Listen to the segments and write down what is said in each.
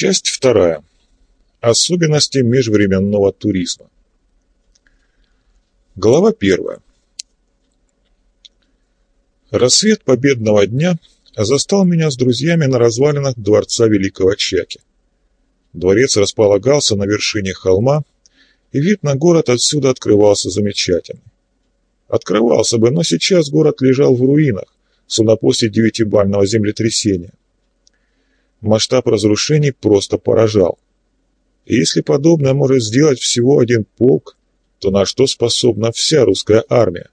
Часть вторая. Особенности межвременного туризма. Глава первая. Рассвет победного дня застал меня с друзьями на развалинах дворца Великого Чаки. Дворец располагался на вершине холма, и вид на город отсюда открывался замечательный. Открывался бы, но сейчас город лежал в руинах, словно после девятибального землетрясения. Масштаб разрушений просто поражал. И если подобное может сделать всего один полк, то на что способна вся русская армия?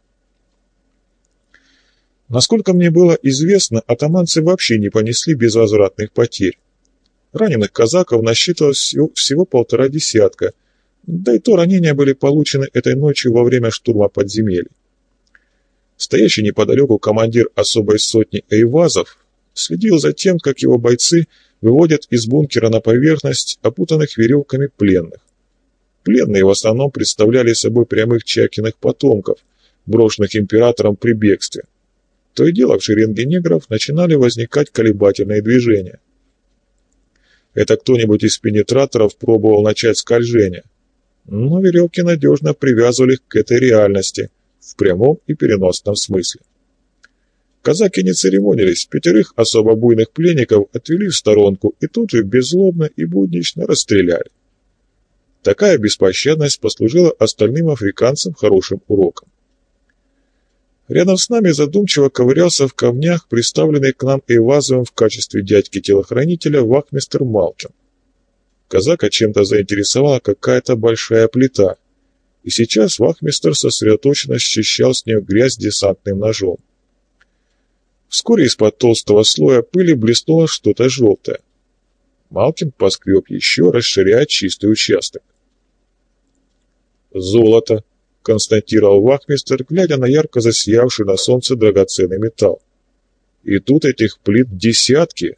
Насколько мне было известно, атаманцы вообще не понесли безвозвратных потерь. Раненых казаков насчитывалось всего, полтора десятка, да и то ранения были получены этой ночью во время штурма подземелий. Стоящий неподалеку командир особой сотни Эйвазов следил за тем, как его бойцы выводят из бункера на поверхность опутанных веревками пленных. Пленные в основном представляли собой прямых Чакиных потомков, брошенных императором при бегстве. То и дело в шеренге негров начинали возникать колебательные движения. Это кто-нибудь из пенетраторов пробовал начать скольжение, но веревки надежно привязывали к этой реальности в прямом и переносном смысле. Казаки не церемонились, пятерых особо буйных пленников отвели в сторонку и тут же беззлобно и буднично расстреляли. Такая беспощадность послужила остальным африканцам хорошим уроком. Рядом с нами задумчиво ковырялся в камнях, приставленный к нам Эйвазовым в качестве дядьки-телохранителя вахмистер Малкин. Казака чем-то заинтересовала какая-то большая плита, и сейчас вахмистер сосредоточенно счищал с нее грязь десантным ножом. Вскоре из-под толстого слоя пыли блеснуло что-то желтое. Малкин поскреб еще, расширяя чистый участок. «Золото!» — констатировал вахмистер, глядя на ярко засиявший на солнце драгоценный металл. «И тут этих плит десятки!»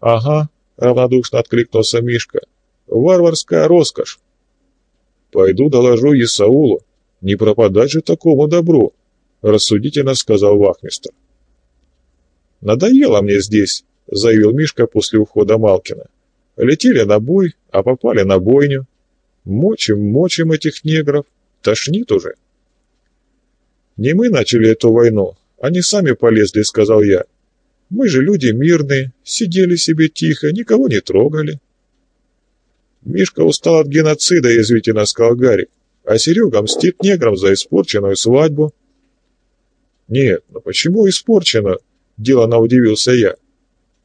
«Ага», — равнодушно откликнулся Мишка. «Варварская роскошь!» «Пойду доложу Исаулу. Не пропадать же такому добру!» — рассудительно сказал вахмистер. «Надоело мне здесь», — заявил Мишка после ухода Малкина. «Летели на бой, а попали на бойню. Мочим, мочим этих негров. Тошнит уже». «Не мы начали эту войну, они сами полезли», — сказал я. «Мы же люди мирные, сидели себе тихо, никого не трогали». Мишка устал от геноцида, язвительно сказал Гарри, а Серега мстит неграм за испорченную свадьбу. «Нет, но почему испорчено?» Делано удивился я.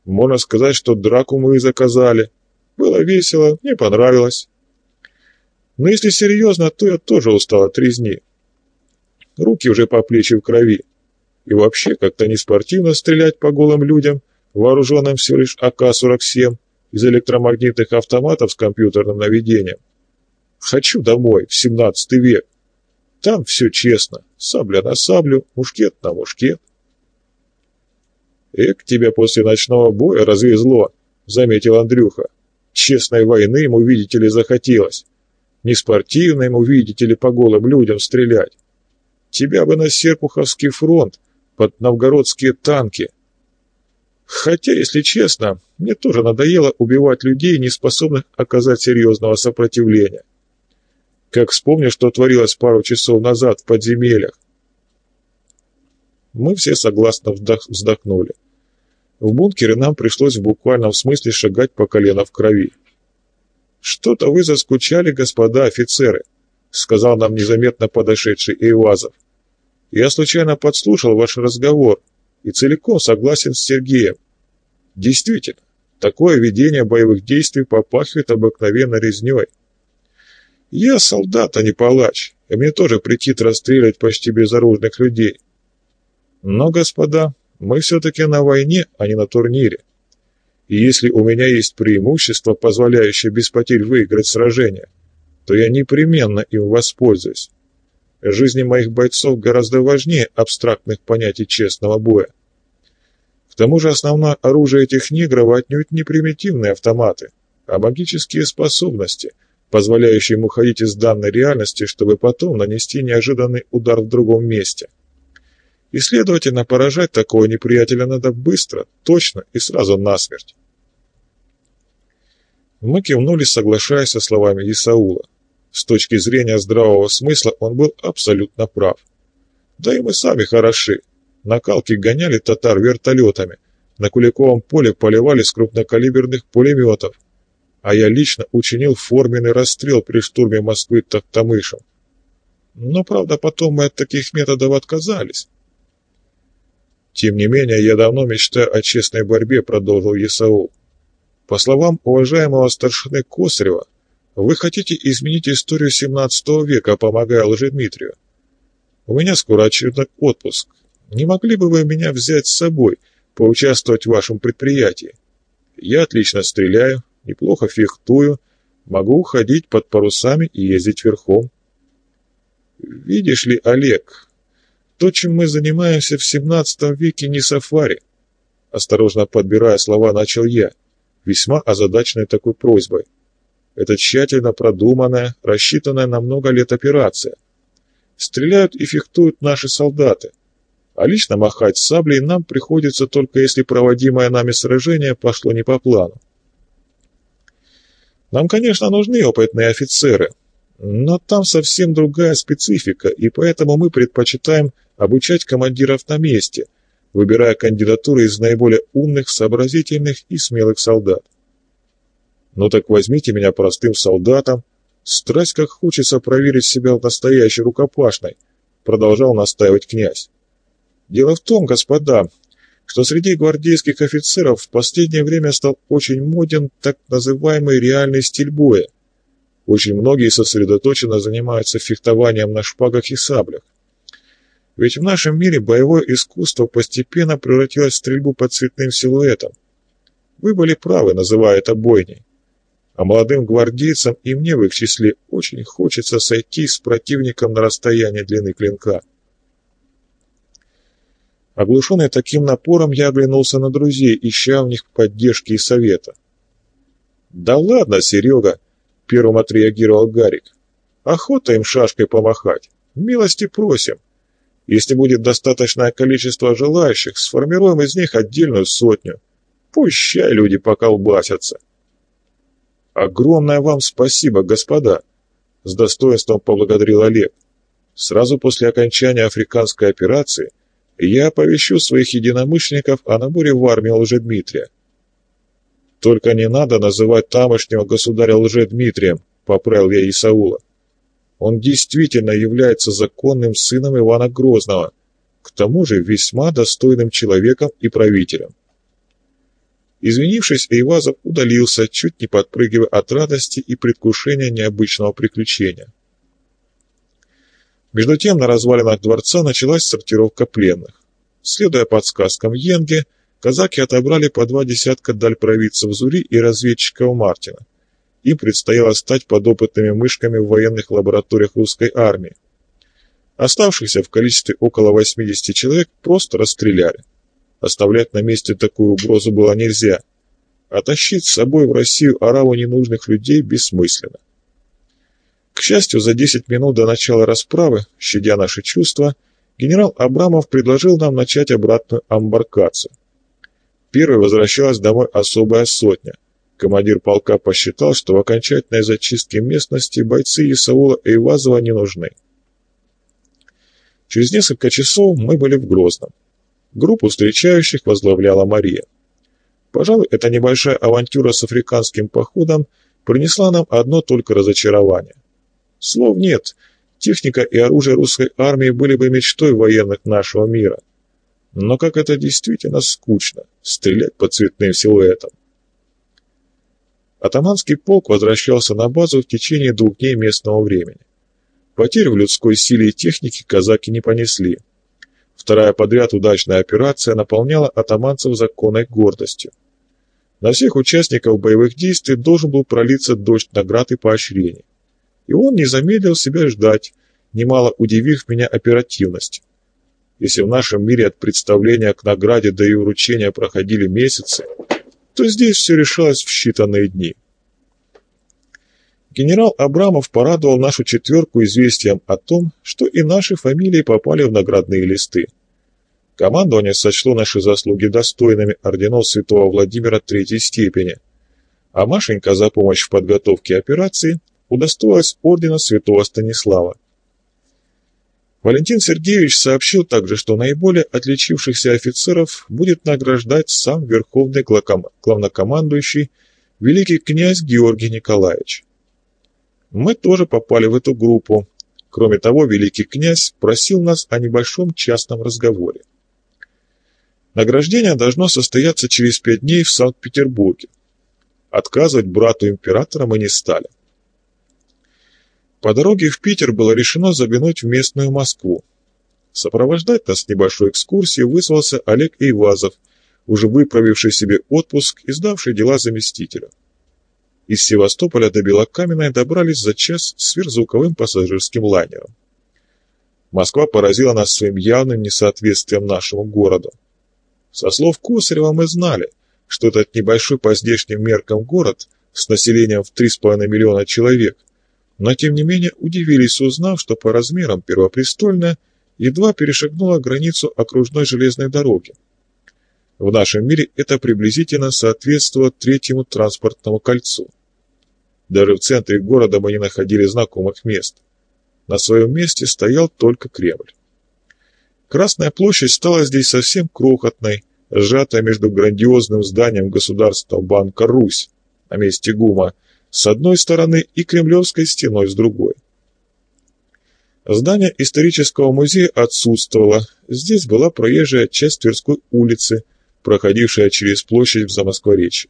Можно сказать, что драку мы и заказали. Было весело, мне понравилось. Но если серьезно, то я тоже устал от резни. Руки уже по плечи в крови. И вообще как-то не спортивно стрелять по голым людям, вооруженным всего лишь АК-47 из электромагнитных автоматов с компьютерным наведением. Хочу домой, в 17 век. Там все честно. Сабля на саблю, мушкет на мушкет. «Эк, тебя после ночного боя развезло», — заметил Андрюха. «Честной войны ему, видите ли, захотелось. Не спортивной ему, видите ли, по голым людям стрелять. Тебя бы на Серпуховский фронт, под новгородские танки. Хотя, если честно, мне тоже надоело убивать людей, не способных оказать серьезного сопротивления. Как вспомню, что творилось пару часов назад в подземельях. Мы все согласно вздохнули. В бункере нам пришлось в буквальном смысле шагать по колено в крови. «Что-то вы заскучали, господа офицеры», — сказал нам незаметно подошедший Эйвазов. «Я случайно подслушал ваш разговор и целиком согласен с Сергеем. Действительно, такое ведение боевых действий попахивает обыкновенно резней. Я солдат, а не палач, и мне тоже претит расстреливать почти безоружных людей. Но, господа, мы все-таки на войне, а не на турнире. И если у меня есть преимущество, позволяющее без потерь выиграть сражение, то я непременно им воспользуюсь. Жизни моих бойцов гораздо важнее абстрактных понятий честного боя. К тому же основное оружие этих негров отнюдь не примитивные автоматы, а магические способности, позволяющие им уходить из данной реальности, чтобы потом нанести неожиданный удар в другом месте. И, следовательно, поражать такого неприятеля надо быстро, точно и сразу насмерть. Мы кивнули, соглашаясь со словами Исаула. С точки зрения здравого смысла он был абсолютно прав. Да и мы сами хороши. На Калке гоняли татар вертолетами, на Куликовом поле поливали с крупнокалиберных пулеметов, а я лично учинил форменный расстрел при штурме Москвы Токтамышем. Но, правда, потом мы от таких методов отказались. Тем не менее, я давно мечтаю о честной борьбе, продолжил Исаул. По словам уважаемого старшины Косарева, вы хотите изменить историю 17 века, помогая Лжедмитрию. У меня скоро очередной отпуск. Не могли бы вы меня взять с собой, поучаствовать в вашем предприятии? Я отлично стреляю, неплохо фехтую, могу ходить под парусами и ездить верхом. Видишь ли, Олег, то, чем мы занимаемся в XVII веке, не сафари. Осторожно подбирая слова, начал я, весьма озадаченный такой просьбой. Это тщательно продуманная, рассчитанная на много лет операция. Стреляют и фехтуют наши солдаты, а лично махать саблей нам приходится только если проводимое нами сражение пошло не по плану. Нам, конечно, нужны опытные офицеры, но там совсем другая специфика, и поэтому мы предпочитаем обучать командиров на месте, выбирая кандидатуры из наиболее умных, сообразительных и смелых солдат. Ну так возьмите меня простым солдатом. Страсть, как хочется проверить себя в настоящей рукопашной, продолжал настаивать князь. Дело в том, господа, что среди гвардейских офицеров в последнее время стал очень моден так называемый реальный стиль боя. Очень многие сосредоточенно занимаются фехтованием на шпагах и саблях. Ведь в нашем мире боевое искусство постепенно превратилось в стрельбу по цветным силуэтам. Вы были правы, называя это бойней. А молодым гвардейцам и мне в их числе очень хочется сойти с противником на расстояние длины клинка. Оглушенный таким напором, я оглянулся на друзей, ища в них поддержки и совета. «Да ладно, Серега!» — первым отреагировал Гарик. «Охота им шашкой помахать. Милости просим. Если будет достаточное количество желающих, сформируем из них отдельную сотню. Пущай люди поколбасятся». «Огромное вам спасибо, господа!» — с достоинством поблагодарил Олег. Сразу после окончания африканской операции — я оповещу своих единомышленников о наборе в армию Лжедмитрия. Только не надо называть тамошнего государя Лжедмитрием, поправил я Исаула. Он действительно является законным сыном Ивана Грозного, к тому же весьма достойным человеком и правителем. Извинившись, Эйвазов удалился, чуть не подпрыгивая от радости и предвкушения необычного приключения. Между тем на развалинах дворца началась сортировка пленных. Следуя подсказкам Йенге, казаки отобрали по два десятка дальпровидцев Зури и разведчиков Мартина. Им предстояло стать подопытными мышками в военных лабораториях русской армии. Оставшихся в количестве около 80 человек просто расстреляли. Оставлять на месте такую угрозу было нельзя, а тащить с собой в Россию ораву ненужных людей бессмысленно. К счастью, за 10 минут до начала расправы, щадя наши чувства, генерал Абрамов предложил нам начать обратную амбаркацию. Первой возвращалась домой особая сотня. Командир полка посчитал, что в окончательной зачистке местности бойцы Исаула и Ивазова не нужны. Через несколько часов мы были в Грозном. Группу встречающих возглавляла Мария. Пожалуй, эта небольшая авантюра с африканским походом принесла нам одно только разочарование. Слов нет. Техника и оружие русской армии были бы мечтой военных нашего мира. Но как это действительно скучно — стрелять по цветным силуэтам. Атаманский полк возвращался на базу в течение двух дней местного времени. Потерь в людской силе и технике казаки не понесли. Вторая подряд удачная операция наполняла атаманцев законной гордостью. На всех участников боевых действий должен был пролиться дождь наград и поощрений и он не замедлил себя ждать, немало удивив меня оперативностью. Если в нашем мире от представления к награде до ее вручения проходили месяцы, то здесь все решалось в считанные дни. Генерал Абрамов порадовал нашу четверку известием о том, что и наши фамилии попали в наградные листы. Командование сочло наши заслуги достойными орденов святого Владимира третьей степени, А Машенька за помощь в подготовке операции удостоилась ордена святого Станислава. Валентин Сергеевич сообщил также, что наиболее отличившихся офицеров будет награждать сам верховный главнокомандующий великий князь Георгий Николаевич. Мы тоже попали в эту группу. Кроме того, великий князь просил нас о небольшом частном разговоре. Награждение должно состояться через пять дней в Санкт-Петербурге. Отказывать брату императора мы не стали. По дороге в Питер было решено заглянуть в местную Москву. Сопровождать нас с небольшой экскурсией вызвался Олег Ивазов, уже выправивший себе отпуск и сдавший дела заместителя. Из Севастополя до Белокаменной добрались за час сверхзвуковым пассажирским лайнером. Москва поразила нас своим явным несоответствием нашему городу. Со слов Косарева мы знали, что этот небольшой по здешним меркам город с населением в 3,5 миллиона человек но тем не менее удивились, узнав, что по размерам Первопрестольная едва перешагнула границу окружной железной дороги. В нашем мире это приблизительно соответствовало третьему транспортному кольцу. Даже в центре города мы не находили знакомых мест. На своем месте стоял только Кремль. Красная площадь стала здесь совсем крохотной, сжатая между грандиозным зданием Государственного банка «Русь» на месте ГУМа с одной стороны и Кремлевской стеной с другой. Здание исторического музея отсутствовало, здесь была проезжая часть Тверской улицы, проходившая через площадь в Замоскворечье.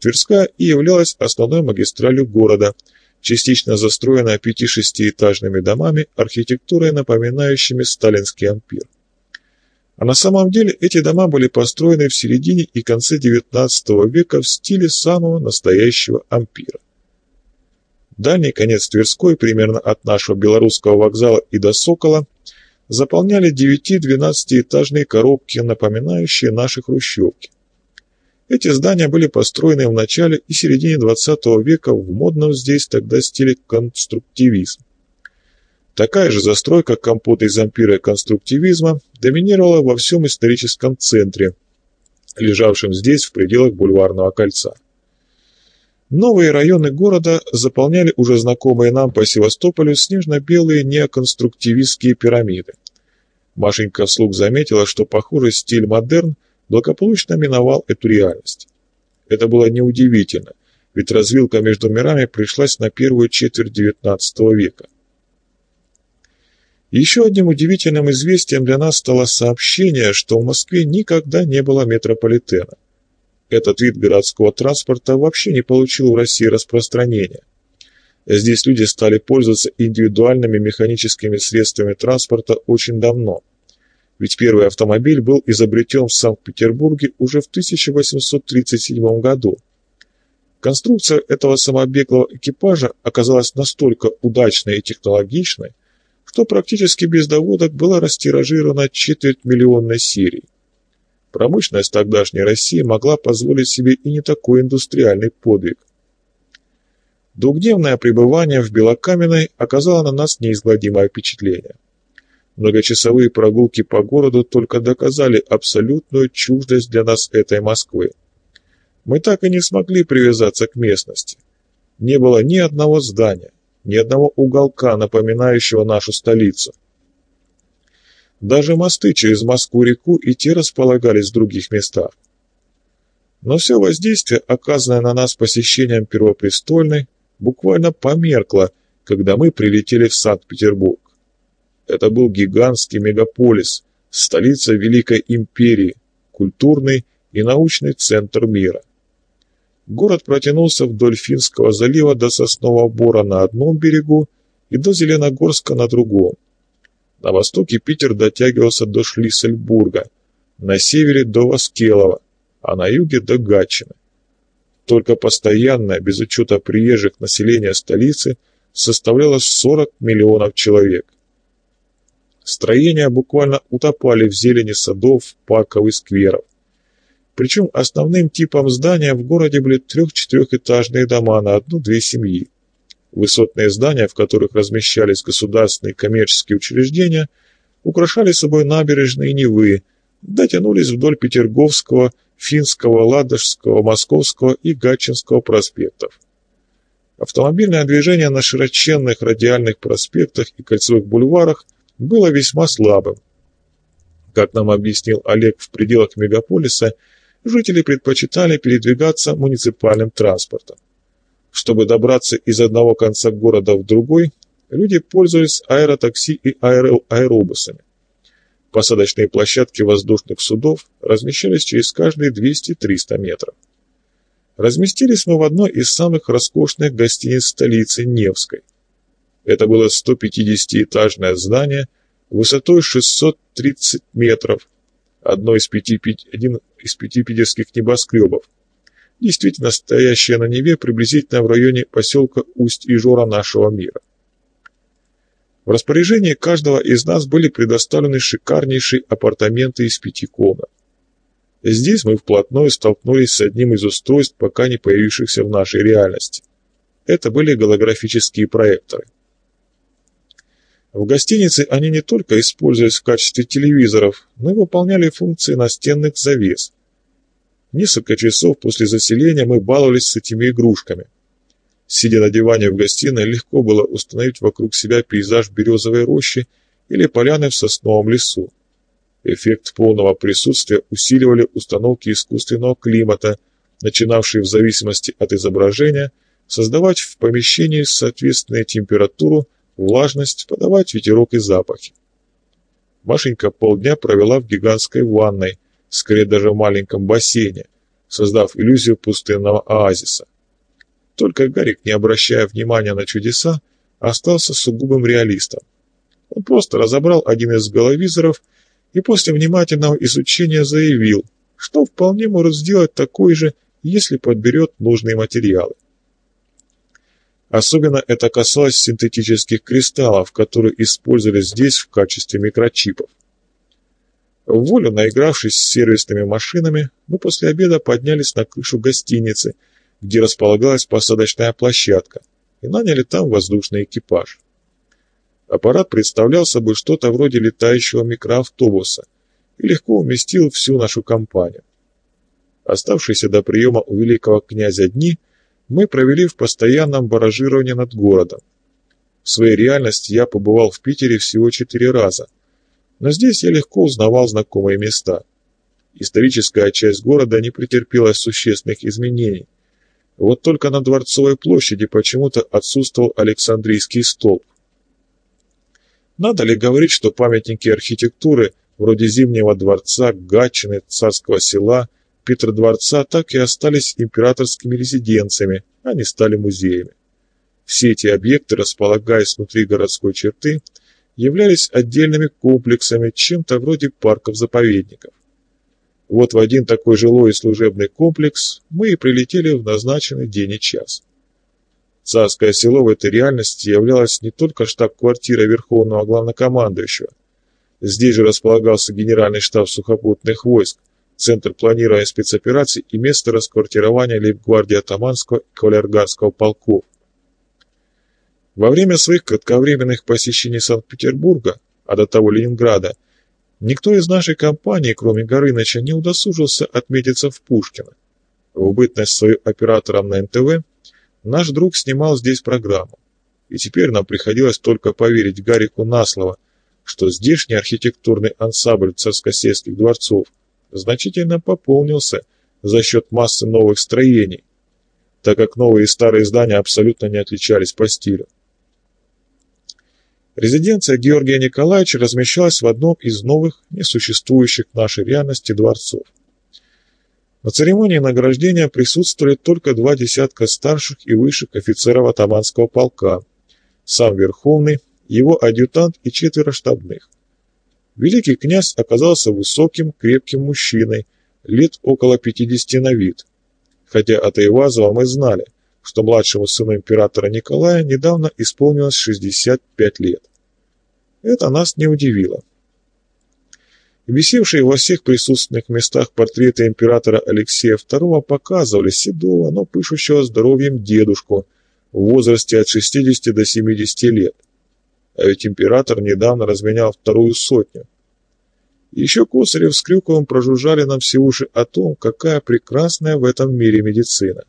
Тверская и являлась основной магистралью города, частично застроенная пяти-шестиэтажными домами, архитектурой, напоминающими сталинский ампир. А на самом деле эти дома были построены в середине и конце XIX века в стиле самого настоящего ампира. Дальний конец Тверской, примерно от нашего белорусского вокзала и до Сокола, заполняли 9-12-этажные коробки, напоминающие наши хрущевки. Эти здания были построены в начале и середине XX века в модном здесь тогда стиле конструктивизм. Такая же застройка компота из ампира конструктивизма доминировала во всем историческом центре, лежавшем здесь в пределах бульварного кольца. Новые районы города заполняли уже знакомые нам по Севастополю снежно-белые неоконструктивистские пирамиды. Машенька вслух заметила, что похожий стиль модерн благополучно миновал эту реальность. Это было неудивительно, ведь развилка между мирами пришлась на первую четверть XIX века. Еще одним удивительным известием для нас стало сообщение, что в Москве никогда не было метрополитена. Этот вид городского транспорта вообще не получил в России распространения. Здесь люди стали пользоваться индивидуальными механическими средствами транспорта очень давно. Ведь первый автомобиль был изобретен в Санкт-Петербурге уже в 1837 году. Конструкция этого самобеглого экипажа оказалась настолько удачной и технологичной, что практически без доводок была растиражирована четверть миллионной серии. Промышленность тогдашней России могла позволить себе и не такой индустриальный подвиг. Двухдневное пребывание в Белокаменной оказало на нас неизгладимое впечатление. Многочасовые прогулки по городу только доказали абсолютную чуждость для нас этой Москвы. Мы так и не смогли привязаться к местности. Не было ни одного здания, ни одного уголка, напоминающего нашу столицу. Даже мосты через Москву-реку и те располагались в других местах. Но все воздействие, оказанное на нас посещением Первопрестольной, буквально померкло, когда мы прилетели в Санкт-Петербург. Это был гигантский мегаполис, столица Великой Империи, культурный и научный центр мира. Город протянулся вдоль Финского залива до Соснового Бора на одном берегу и до Зеленогорска на другом. На востоке Питер дотягивался до Шлиссельбурга, на севере до Воскелова, а на юге до Гатчины. Только постоянное, без учета приезжих населения столицы, составляло 40 миллионов человек. Строения буквально утопали в зелени садов, парков и скверов. Причем основным типом здания в городе были трех-четырехэтажные дома на одну-две семьи. Высотные здания, в которых размещались государственные коммерческие учреждения, украшали собой набережные Невы, дотянулись вдоль Петерговского, Финского, Ладожского, Московского и Гатчинского проспектов. Автомобильное движение на широченных радиальных проспектах и кольцевых бульварах было весьма слабым. Как нам объяснил Олег, в пределах мегаполиса жители предпочитали передвигаться муниципальным транспортом. Чтобы добраться из одного конца города в другой, люди пользовались аэротакси и аэро аэробусами. Посадочные площадки воздушных судов размещались через каждые 200-300 метров. Разместились мы в одной из самых роскошных гостиниц столицы Невской. Это было 150-этажное здание высотой 630 метров, одно из пяти, один из пяти питерских небоскребов, действительно стоящее на Неве приблизительно в районе поселка Усть-Ижора нашего мира. В распоряжении каждого из нас были предоставлены шикарнейшие апартаменты из пяти комнат. Здесь мы вплотную столкнулись с одним из устройств, пока не появившихся в нашей реальности. Это были голографические проекторы. В гостинице они не только использовались в качестве телевизоров, но и выполняли функции настенных завес. Несколько часов после заселения мы баловались с этими игрушками – Сидя на диване в гостиной, легко было установить вокруг себя пейзаж березовой рощи или поляны в сосновом лесу. Эффект полного присутствия усиливали установки искусственного климата, начинавшие в зависимости от изображения создавать в помещении соответственную температуру, влажность, подавать ветерок и запахи. Машенька полдня провела в гигантской ванной, скорее даже в маленьком бассейне, создав иллюзию пустынного оазиса. Только Гарик, не обращая внимания на чудеса, остался сугубым реалистом. Он просто разобрал один из головизоров и после внимательного изучения заявил, что вполне может сделать такой же, если подберет нужные материалы. Особенно это касалось синтетических кристаллов, которые использовали здесь в качестве микрочипов. В волю наигравшись с сервисными машинами, мы после обеда поднялись на крышу гостиницы – где располагалась посадочная площадка, и наняли там воздушный экипаж. Аппарат представлял собой что-то вроде летающего микроавтобуса и легко уместил всю нашу компанию. Оставшиеся до приема у великого князя дни мы провели в постоянном баражировании над городом. В своей реальности я побывал в Питере всего четыре раза, но здесь я легко узнавал знакомые места. Историческая часть города не претерпела существенных изменений, вот только на Дворцовой площади почему-то отсутствовал Александрийский столб. Надо ли говорить, что памятники архитектуры, вроде Зимнего дворца, Гатчины, Царского села, Петродворца, так и остались императорскими резиденциями, а не стали музеями. Все эти объекты, располагаясь внутри городской черты, являлись отдельными комплексами, чем-то вроде парков-заповедников. Вот в один такой жилой и служебный комплекс мы и прилетели в назначенный день и час. Царское село в этой реальности являлось не только штаб-квартирой Верховного Главнокомандующего. Здесь же располагался Генеральный штаб сухопутных войск, центр планирования спецопераций и место расквартирования лейб-гвардии Атаманского и Кавалергарского полков. Во время своих кратковременных посещений Санкт-Петербурга, а до того Ленинграда, Никто из нашей компании, кроме Горыныча, не удосужился отметиться в Пушкино. В убытность свою оператором на НТВ наш друг снимал здесь программу. И теперь нам приходилось только поверить Гарику на слово, что здешний архитектурный ансамбль царскосельских дворцов значительно пополнился за счет массы новых строений, так как новые и старые здания абсолютно не отличались по стилю. Резиденция Георгия Николаевича размещалась в одном из новых, несуществующих в нашей реальности дворцов. На церемонии награждения присутствовали только два десятка старших и высших офицеров атаманского полка, сам Верховный, его адъютант и четверо штабных. Великий князь оказался высоким, крепким мужчиной, лет около 50 на вид. Хотя от Айвазова мы знали – что младшему сыну императора Николая недавно исполнилось 65 лет. Это нас не удивило. Висевшие во всех присутственных местах портреты императора Алексея II показывали седого, но пышущего здоровьем дедушку в возрасте от 60 до 70 лет. А ведь император недавно разменял вторую сотню. Еще Косарев с Крюковым прожужжали нам все уши о том, какая прекрасная в этом мире медицина.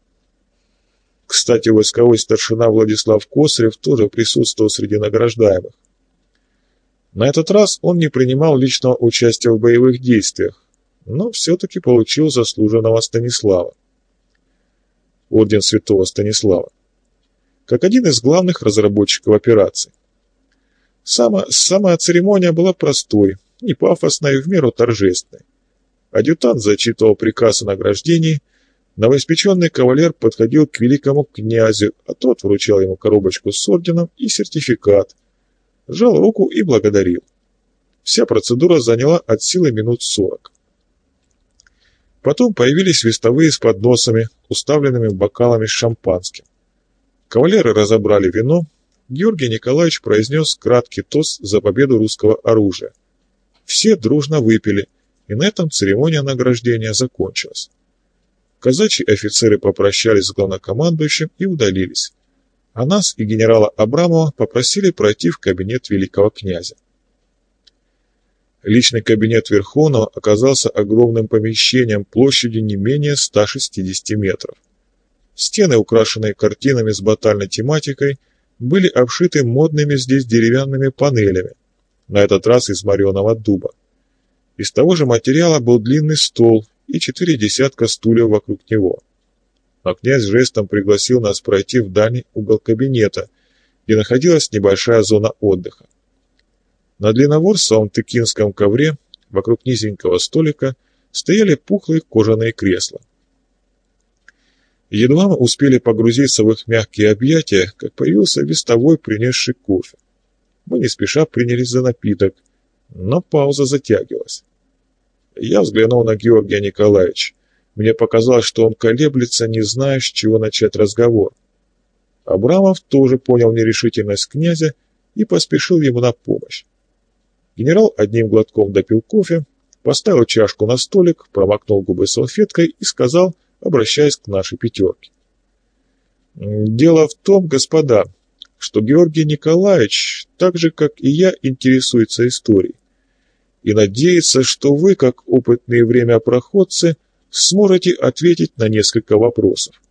Кстати, войсковой старшина Владислав Косарев тоже присутствовал среди награждаемых. На этот раз он не принимал личного участия в боевых действиях, но все-таки получил заслуженного Станислава. Орден Святого Станислава. Как один из главных разработчиков операции. Сама, сама церемония была простой, не пафосной, в меру торжественной. Адъютант зачитывал приказ о награждении, новоиспеченный кавалер подходил к великому князю, а тот вручал ему коробочку с орденом и сертификат, жал руку и благодарил. Вся процедура заняла от силы минут сорок. Потом появились вестовые с подносами, уставленными бокалами с шампанским. Кавалеры разобрали вино, Георгий Николаевич произнес краткий тост за победу русского оружия. Все дружно выпили, и на этом церемония награждения закончилась. Казачьи офицеры попрощались с главнокомандующим и удалились. А нас и генерала Абрамова попросили пройти в кабинет великого князя. Личный кабинет Верховного оказался огромным помещением площадью не менее 160 метров. Стены, украшенные картинами с батальной тематикой, были обшиты модными здесь деревянными панелями, на этот раз из мореного дуба. Из того же материала был длинный стол и четыре десятка стульев вокруг него. Но князь жестом пригласил нас пройти в дальний угол кабинета, где находилась небольшая зона отдыха. На длинноворсовом тыкинском ковре вокруг низенького столика стояли пухлые кожаные кресла. Едва мы успели погрузиться в их мягкие объятия, как появился вестовой, принесший кофе. Мы не спеша принялись за напиток, но пауза затягивалась. Я взглянул на Георгия Николаевича. Мне показалось, что он колеблется, не зная, с чего начать разговор. Абрамов тоже понял нерешительность князя и поспешил ему на помощь. Генерал одним глотком допил кофе, поставил чашку на столик, промокнул губы салфеткой и сказал, обращаясь к нашей пятерке. «Дело в том, господа, что Георгий Николаевич, так же, как и я, интересуется историей. И надеется, что вы, как опытные времяпроходцы, сможете ответить на несколько вопросов.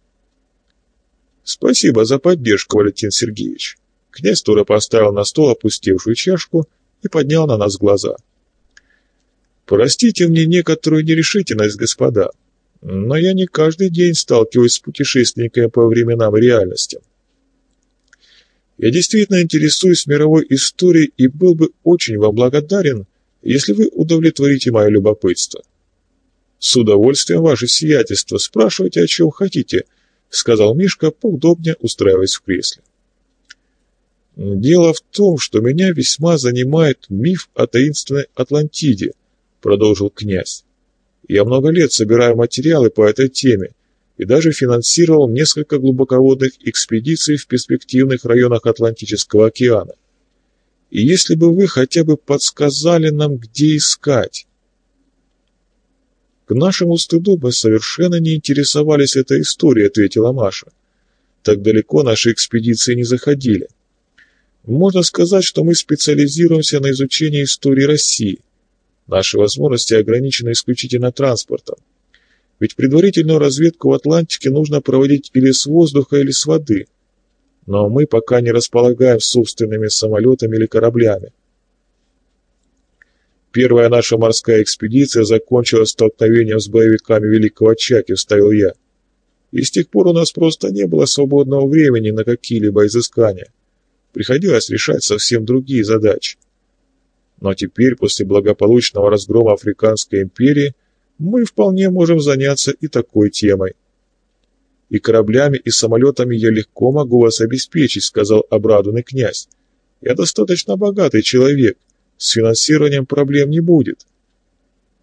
Спасибо за поддержку, Валентин Сергеевич. Князь Тура поставил на стол опустевшую чашку и поднял на нас глаза. Простите мне некоторую нерешительность, господа, но я не каждый день сталкиваюсь с путешественниками по временам и реальностям. Я действительно интересуюсь мировой историей и был бы очень вам благодарен, если вы удовлетворите мое любопытство. С удовольствием, ваше сиятельство, спрашивайте, о чем хотите, сказал Мишка, поудобнее устраиваясь в кресле. Дело в том, что меня весьма занимает миф о таинственной Атлантиде, продолжил князь. Я много лет собираю материалы по этой теме и даже финансировал несколько глубоководных экспедиций в перспективных районах Атлантического океана. И если бы вы хотя бы подсказали нам, где искать... К нашему стыду мы совершенно не интересовались этой историей, ответила Маша. Так далеко наши экспедиции не заходили. Можно сказать, что мы специализируемся на изучении истории России. Наши возможности ограничены исключительно транспортом. Ведь предварительную разведку в Атлантике нужно проводить или с воздуха, или с воды. Но мы пока не располагаем собственными самолетами или кораблями. Первая наша морская экспедиция закончилась столкновением с боевиками Великого Чаки, вставил я. И с тех пор у нас просто не было свободного времени на какие-либо изыскания. Приходилось решать совсем другие задачи. Но теперь, после благополучного разгрома Африканской империи, мы вполне можем заняться и такой темой. «И кораблями, и самолетами я легко могу вас обеспечить», — сказал обрадованный князь. «Я достаточно богатый человек, с финансированием проблем не будет.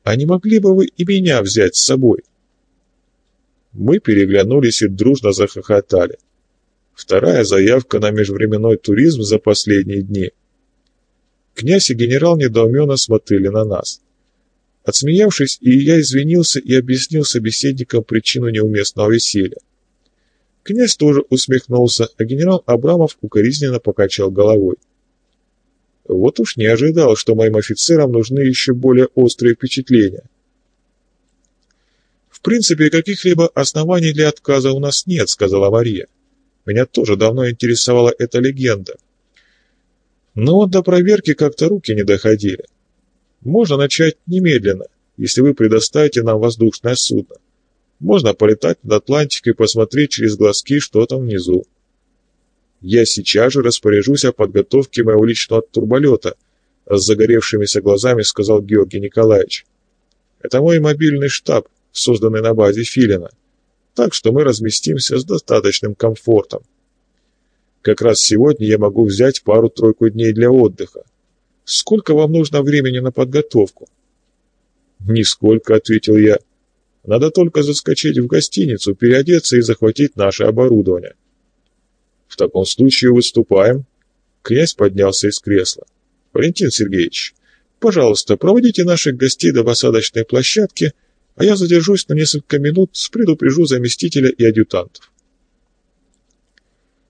А не могли бы вы и меня взять с собой?» Мы переглянулись и дружно захохотали. Вторая заявка на межвременной туризм за последние дни. Князь и генерал недоуменно смотрели на нас. Отсмеявшись, и я извинился и объяснил собеседникам причину неуместного веселья. Князь тоже усмехнулся, а генерал Абрамов укоризненно покачал головой. Вот уж не ожидал, что моим офицерам нужны еще более острые впечатления. «В принципе, каких-либо оснований для отказа у нас нет», — сказала Мария. «Меня тоже давно интересовала эта легенда. Но вот до проверки как-то руки не доходили. Можно начать немедленно, если вы предоставите нам воздушное судно. Можно полетать над Атлантикой и посмотреть через глазки, что там внизу. Я сейчас же распоряжусь о подготовке моего личного турболета, с загоревшимися глазами сказал Георгий Николаевич. Это мой мобильный штаб, созданный на базе Филина, так что мы разместимся с достаточным комфортом. Как раз сегодня я могу взять пару-тройку дней для отдыха. Сколько вам нужно времени на подготовку? Нисколько, ответил я. Надо только заскочить в гостиницу, переодеться и захватить наше оборудование. В таком случае выступаем. Князь поднялся из кресла. Валентин Сергеевич, пожалуйста, проводите наших гостей до посадочной площадки, а я задержусь на несколько минут, предупрежу заместителя и адъютантов.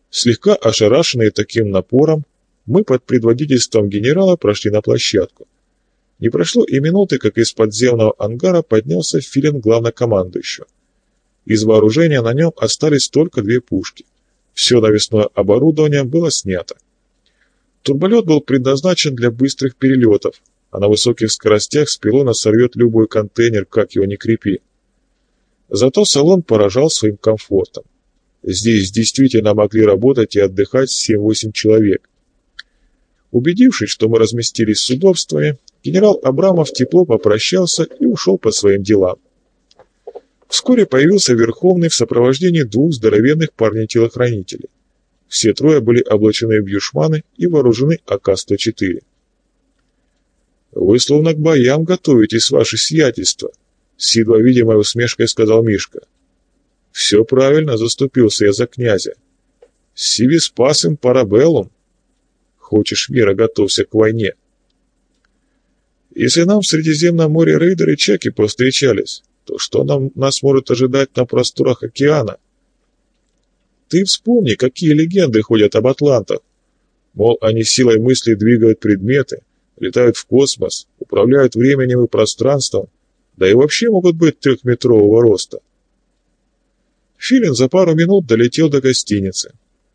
Слегка ошарашенные таким напором, мы под предводительством генерала прошли на площадку. Не прошло и минуты, как из подземного ангара поднялся филин главнокомандующего. Из вооружения на нем остались только две пушки. Все навесное оборудование было снято. Турболет был предназначен для быстрых перелетов, а на высоких скоростях с пилона сорвет любой контейнер, как его ни крепи. Зато салон поражал своим комфортом. Здесь действительно могли работать и отдыхать 7-8 человек. Убедившись, что мы разместились с удобствами, генерал Абрамов тепло попрощался и ушел по своим делам. Вскоре появился Верховный в сопровождении двух здоровенных парней-телохранителей. Все трое были облачены в юшманы и вооружены АК-104. «Вы словно к боям готовитесь, ваше сиятельство», — с едва видимой усмешкой сказал Мишка. «Все правильно, заступился я за князя. Сиви спасем парабеллум. Хочешь мира, готовься к войне». Если нам в Средиземном море рейдеры чеки повстречались, то что нам, нас может ожидать на просторах океана? Ты вспомни, какие легенды ходят об атлантах. Мол, они силой мысли двигают предметы, летают в космос, управляют временем и пространством, да и вообще могут быть трехметрового роста. Филин за пару минут долетел до гостиницы.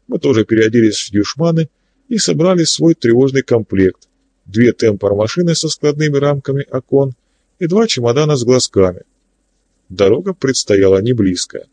Мы тоже переоделись в дюшманы и собрали свой тревожный комплект. Две темпор-машины со складными рамками окон и два чемодана с глазками. Дорога предстояла не близкая.